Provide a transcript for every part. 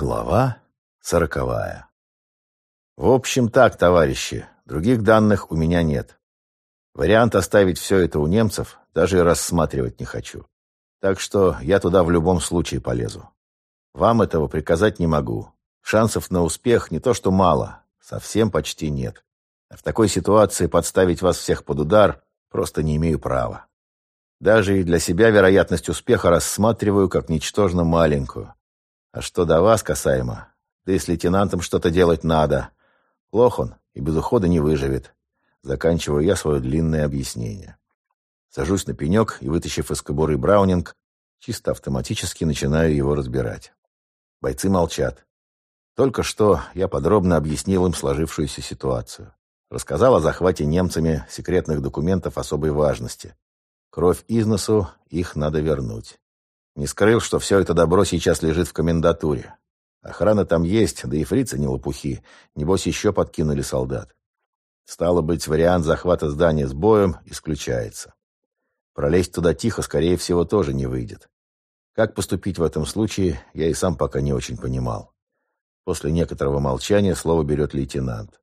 Глава сороковая. В общем так, товарищи, других данных у меня нет. Вариант оставить все это у немцев даже и рассматривать не хочу. Так что я туда в любом случае полезу. Вам этого приказать не могу. Шансов на успех не то что мало, совсем почти нет. В такой ситуации подставить вас всех под удар просто не имею права. Даже и для себя вероятность успеха рассматриваю как ничтожно маленькую. А что до вас касаемо, да и с лейтенантом что-то делать надо. Плох он и без ухода не выживет. Заканчиваю я свое длинное объяснение. Сажусь на пенек и, вытащив из кобуры браунинг, чисто автоматически начинаю его разбирать. Бойцы молчат. Только что я подробно объяснил им сложившуюся ситуацию. Рассказал о захвате немцами секретных документов особой важности. Кровь из носу, их надо вернуть. Не скрыл, что все это добро сейчас лежит в комендатуре. Охрана там есть, да и фрицы не лопухи. Небось, еще подкинули солдат. Стало быть, вариант захвата здания с боем исключается. Пролезть туда тихо, скорее всего, тоже не выйдет. Как поступить в этом случае, я и сам пока не очень понимал. После некоторого молчания слово берет лейтенант.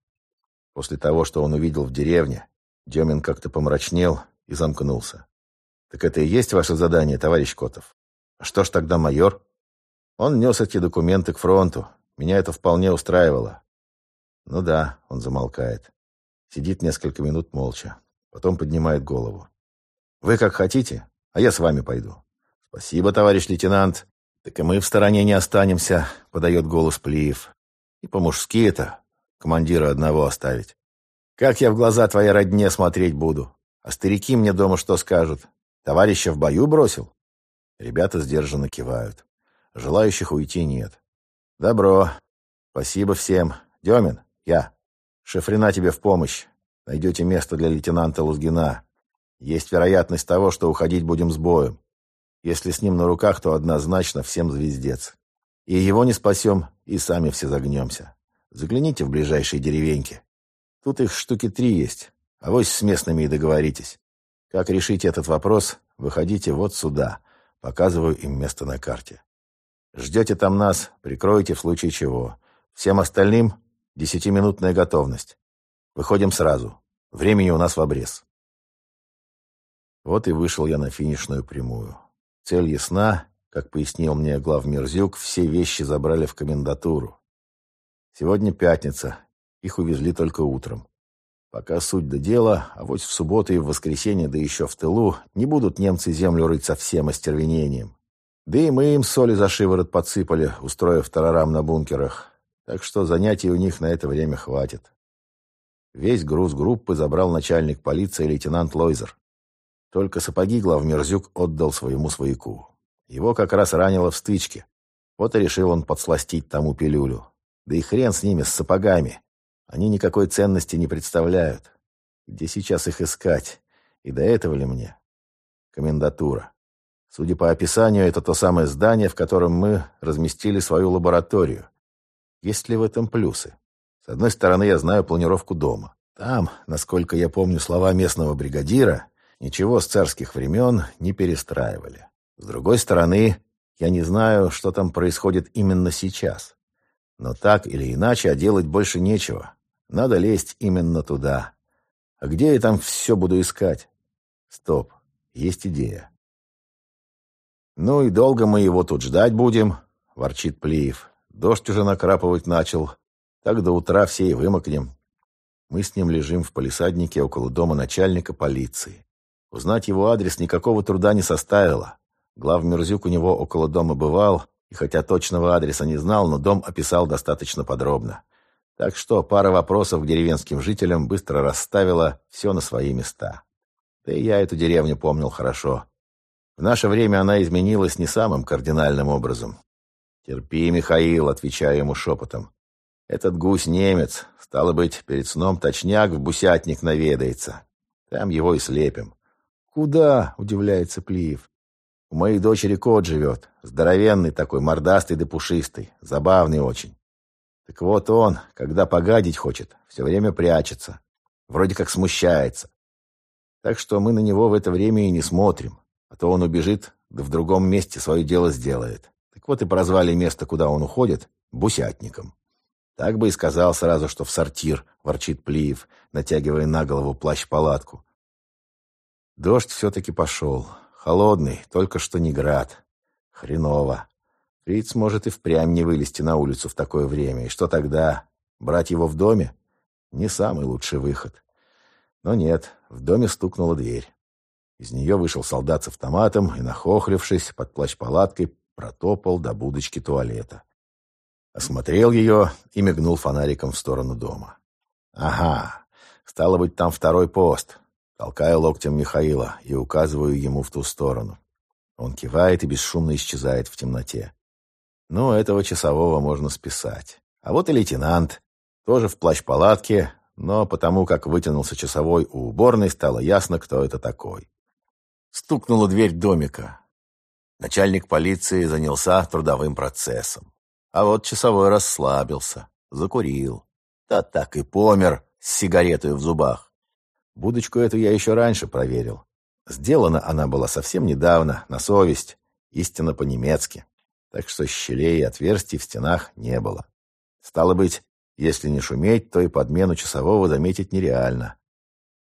После того, что он увидел в деревне, Демин как-то помрачнел и замкнулся. «Так это и есть ваше задание, товарищ Котов?» Что ж тогда майор? Он нес эти документы к фронту. Меня это вполне устраивало. Ну да, он замолкает. Сидит несколько минут молча. Потом поднимает голову. Вы как хотите, а я с вами пойду. Спасибо, товарищ лейтенант. Так и мы в стороне не останемся, подает голос Плиев. И по-мужски это, командира одного оставить. Как я в глаза твоей родне смотреть буду? А старики мне дома что скажут? Товарища в бою бросил? Ребята сдержанно кивают. Желающих уйти нет. Добро. Спасибо всем. Демин, я. Шефрина тебе в помощь. Найдете место для лейтенанта Лузгина. Есть вероятность того, что уходить будем с боем. Если с ним на руках, то однозначно всем звездец. И его не спасем, и сами все загнемся. Загляните в ближайшие деревеньки. Тут их штуки три есть. А вось с местными и договоритесь. Как решить этот вопрос, выходите вот сюда. Показываю им место на карте. Ждете там нас, прикроете в случае чего. Всем остальным десятиминутная готовность. Выходим сразу. Времени у нас в обрез. Вот и вышел я на финишную прямую. Цель ясна, как пояснил мне главмерзюк, все вещи забрали в комендатуру. Сегодня пятница, их увезли только утром. Пока суть до дела, а вот в субботу и в воскресенье, да еще в тылу, не будут немцы землю рыть со всем остервенением. Да и мы им соли за шиворот подсыпали, устроив тарарам на бункерах. Так что занятий у них на это время хватит. Весь груз группы забрал начальник полиции лейтенант Лойзер. Только сапоги главмерзюк отдал своему свояку. Его как раз ранило в стычке. Вот и решил он подсластить тому пилюлю. Да и хрен с ними, с сапогами. Они никакой ценности не представляют. Где сейчас их искать? И до этого ли мне? Комендатура. Судя по описанию, это то самое здание, в котором мы разместили свою лабораторию. Есть ли в этом плюсы? С одной стороны, я знаю планировку дома. Там, насколько я помню слова местного бригадира, ничего с царских времен не перестраивали. С другой стороны, я не знаю, что там происходит именно сейчас. Но так или иначе, а делать больше нечего. Надо лезть именно туда. А где я там все буду искать? Стоп, есть идея. «Ну и долго мы его тут ждать будем?» — ворчит Плиев. «Дождь уже накрапывать начал. Так до утра все и вымокнем». Мы с ним лежим в палисаднике около дома начальника полиции. Узнать его адрес никакого труда не составило. Главмерзюк у него около дома бывал, и хотя точного адреса не знал, но дом описал достаточно подробно. Так что пара вопросов к деревенским жителям быстро расставила все на свои места. Да и я эту деревню помнил хорошо. В наше время она изменилась не самым кардинальным образом. «Терпи, Михаил», — отвечаю ему шепотом. «Этот гусь немец. Стало быть, перед сном точняк в бусятник наведается. Там его и слепим». «Куда?» — удивляется Плиев. «У моей дочери кот живет. Здоровенный такой, мордастый да пушистый. Забавный очень. Так вот он, когда погадить хочет, все время прячется. Вроде как смущается. Так что мы на него в это время и не смотрим. А то он убежит, да в другом месте свое дело сделает. Так вот и прозвали место, куда он уходит, бусятником. Так бы и сказал сразу, что в сортир, ворчит Плиев, натягивая на голову плащ-палатку. Дождь все-таки пошел. Холодный, только что не град. Хреново. Фриц может и впрямь не вылезти на улицу в такое время. И что тогда? Брать его в доме? Не самый лучший выход. Но нет, в доме стукнула дверь. Из нее вышел солдат с автоматом и, нахохлившись, под плащ-палаткой протопал до будочки туалета. Осмотрел ее и мигнул фонариком в сторону дома. «Ага, стало быть, там второй пост». Толкаю локтем Михаила и указываю ему в ту сторону. Он кивает и бесшумно исчезает в темноте. Ну, этого часового можно списать. А вот и лейтенант. Тоже в плащ-палатке, но потому как вытянулся часовой у уборной, стало ясно, кто это такой. Стукнула дверь домика. Начальник полиции занялся трудовым процессом. А вот часовой расслабился, закурил. Да так и помер с сигаретой в зубах. Будочку эту я еще раньше проверил. Сделана она была совсем недавно, на совесть, истинно по-немецки. Так что щелей и отверстий в стенах не было. Стало быть, если не шуметь, то и подмену часового заметить нереально.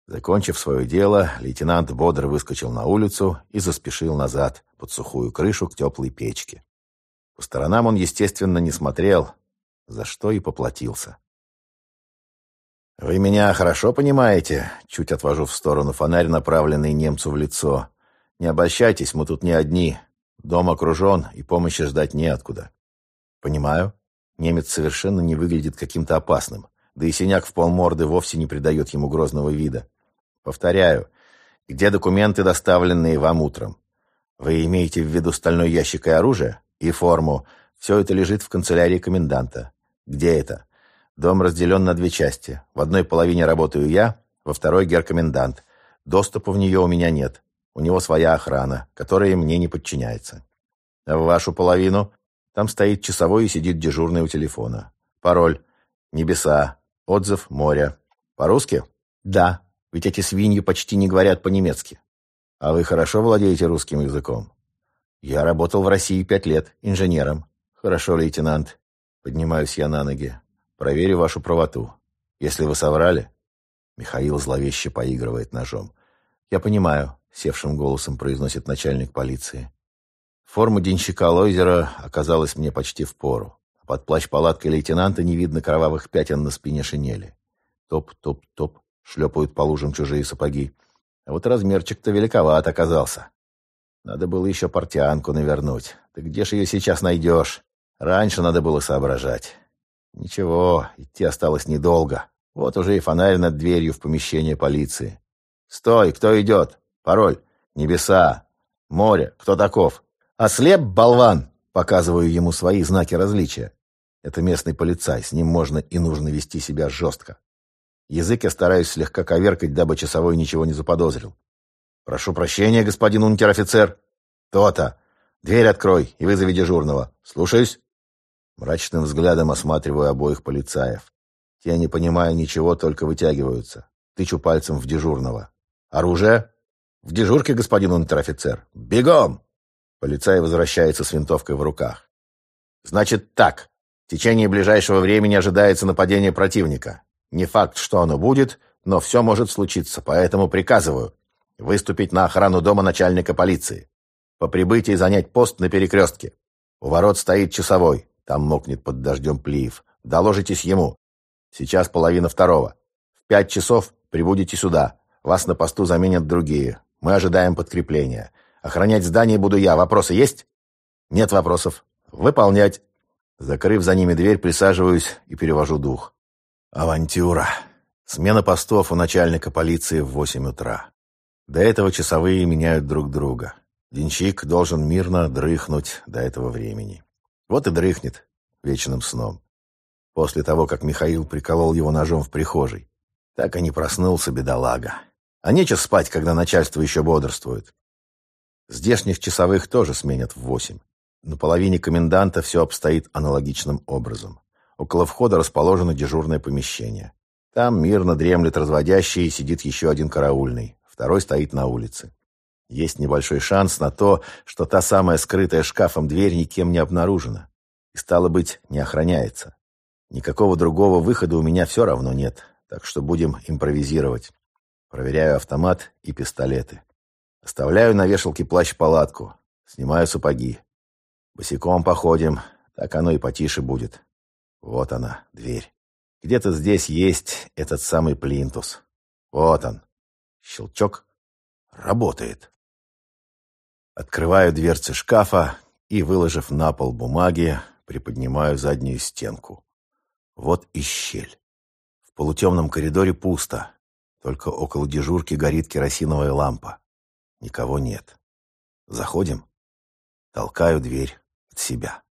Закончив свое дело, лейтенант бодро выскочил на улицу и заспешил назад, под сухую крышу к теплой печке. По сторонам он, естественно, не смотрел, за что и поплатился. «Вы меня хорошо понимаете?» Чуть отвожу в сторону фонарь, направленный немцу в лицо. «Не обольщайтесь, мы тут не одни. Дом окружен, и помощи ждать неоткуда». «Понимаю. Немец совершенно не выглядит каким-то опасным. Да и синяк в полморды вовсе не придает ему грозного вида. Повторяю, где документы, доставленные вам утром? Вы имеете в виду стальной ящик и оружие? И форму. Все это лежит в канцелярии коменданта. Где это?» Дом разделен на две части. В одной половине работаю я, во второй геркомендант. Доступа в нее у меня нет. У него своя охрана, которая мне не подчиняется. А в вашу половину там стоит часовой и сидит дежурный у телефона. Пароль. Небеса. Отзыв. Море. По-русски? Да. Ведь эти свиньи почти не говорят по-немецки. А вы хорошо владеете русским языком? Я работал в России пять лет, инженером. Хорошо, лейтенант. Поднимаюсь я на ноги. Проверю вашу правоту. Если вы соврали...» Михаил зловеще поигрывает ножом. «Я понимаю», — севшим голосом произносит начальник полиции. Форма денщика Лойзера оказалась мне почти в пору. Под плащ-палаткой лейтенанта не видно кровавых пятен на спине шинели. Топ-топ-топ, шлепают по лужам чужие сапоги. А вот размерчик-то великоват оказался. Надо было еще портянку навернуть. Ты где ж ее сейчас найдешь? Раньше надо было соображать. Ничего, идти осталось недолго. Вот уже и фонарь над дверью в помещение полиции. «Стой! Кто идет? Пароль! Небеса! Море! Кто таков? Ослеп, болван!» Показываю ему свои знаки различия. Это местный полицай, с ним можно и нужно вести себя жестко. Язык я стараюсь слегка коверкать, дабы часовой ничего не заподозрил. «Прошу прощения, господин унтер-офицер». «То-то! Дверь открой и вызови дежурного. Слушаюсь». Мрачным взглядом осматриваю обоих полицаев. Те, не понимая ничего, только вытягиваются. Тычу пальцем в дежурного. «Оружие?» «В дежурке, господин унтер-офицер!» «Бегом!» Полицай возвращается с винтовкой в руках. «Значит так. В течение ближайшего времени ожидается нападение противника. Не факт, что оно будет, но все может случиться, поэтому приказываю выступить на охрану дома начальника полиции. По прибытии занять пост на перекрестке. У ворот стоит часовой. Там мокнет под дождем Плиев. Доложитесь ему. Сейчас половина второго. В пять часов прибудете сюда. Вас на посту заменят другие. Мы ожидаем подкрепления. Охранять здание буду я. Вопросы есть? Нет вопросов. Выполнять. Закрыв за ними дверь, присаживаюсь и перевожу дух. Авантюра. Смена постов у начальника полиции в восемь утра. До этого часовые меняют друг друга. Денщик должен мирно дрыхнуть до этого времени. Вот и дрыхнет вечным сном. После того, как Михаил приколол его ножом в прихожей. Так и не проснулся бедолага. А нечего спать, когда начальство еще бодрствует. Здешних часовых тоже сменят в восемь. На половине коменданта все обстоит аналогичным образом. Около входа расположено дежурное помещение. Там мирно дремлет разводящий и сидит еще один караульный. Второй стоит на улице. Есть небольшой шанс на то, что та самая скрытая шкафом дверь никем не обнаружена. И стало быть, не охраняется. Никакого другого выхода у меня все равно нет, так что будем импровизировать. Проверяю автомат и пистолеты. Оставляю на вешалке плащ-палатку. Снимаю сапоги. Босиком походим, так оно и потише будет. Вот она, дверь. Где-то здесь есть этот самый плинтус. Вот он. Щелчок. Работает. Открываю дверцы шкафа и, выложив на пол бумаги, приподнимаю заднюю стенку. Вот и щель. В полутемном коридоре пусто. Только около дежурки горит керосиновая лампа. Никого нет. Заходим. Толкаю дверь от себя.